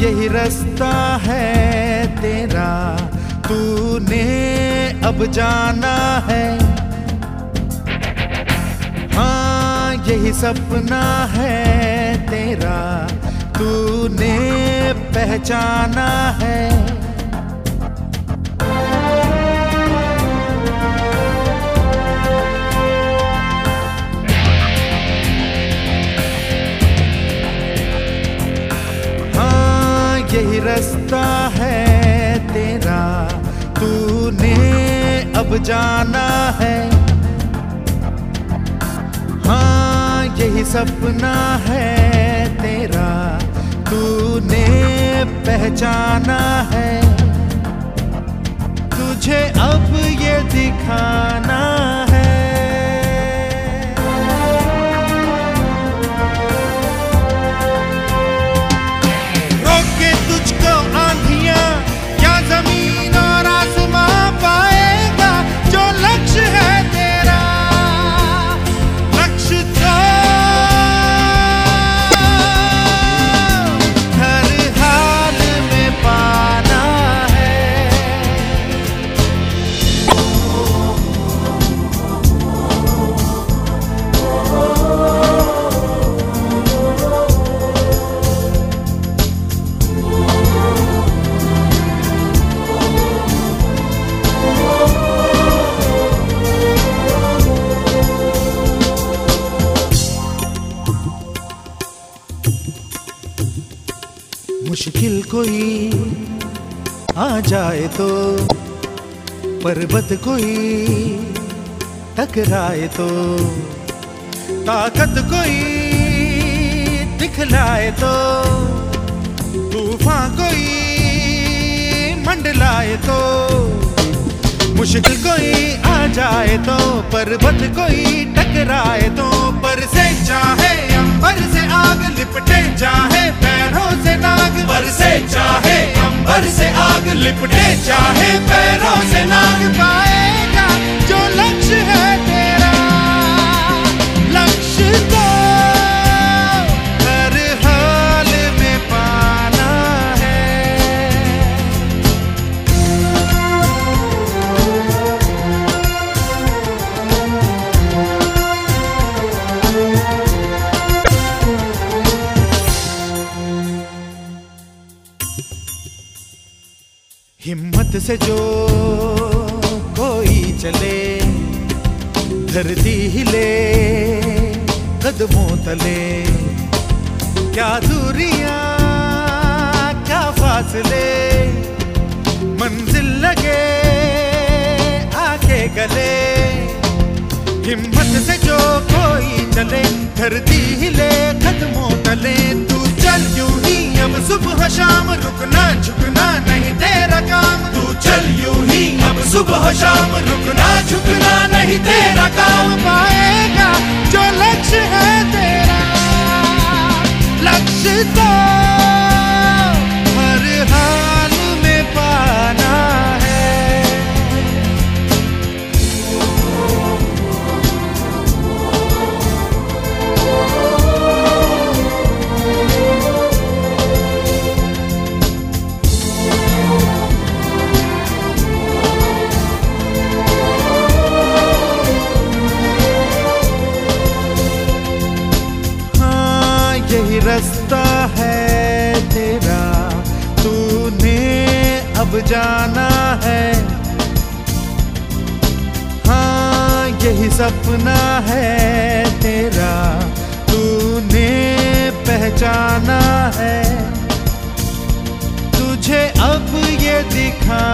यही रास्ता है तेरा। तूने अब जाना है। हाँ यही सपना है तेरा। तूने पहचाना है। अब जाना है। हाँ यही सपना है तेरा। तूने पहचाना है। तुझे अब ये दिखाना मुश्किल कोई आ जाए तो पर्वत कोई टकराए तो ताकत कोई दिखलाए तो तूफ़ान कोई मंडलाए तो। मुश्किल कोई आ जाए तो पर्वत कोई टकराए तो। पर से चाहे अंबर से आग लिपटे, चाहे पैरों से नाग। पर से चाहे अंबर से आग लिपटे, चाहे पैरों से नाग। हिम्मत से जो कोई चले, धरती हिले कदमों तले। क्या दूरियाँ, क्या फासले, मंजिल लगे आके गले। हिम्मत से जो कोई चले, धरती हिले कदमों तले। तू चल यूँ ही अब सुबह शाम रुकना झुकना शाम रुकना झुकना नहीं तेरा काम। पाएगा जो लक्ष्य है तेरा। लक्ष्य तो है। हाँ यही सपना है तेरा तूने पहचाना है। तुझे अब ये दिखा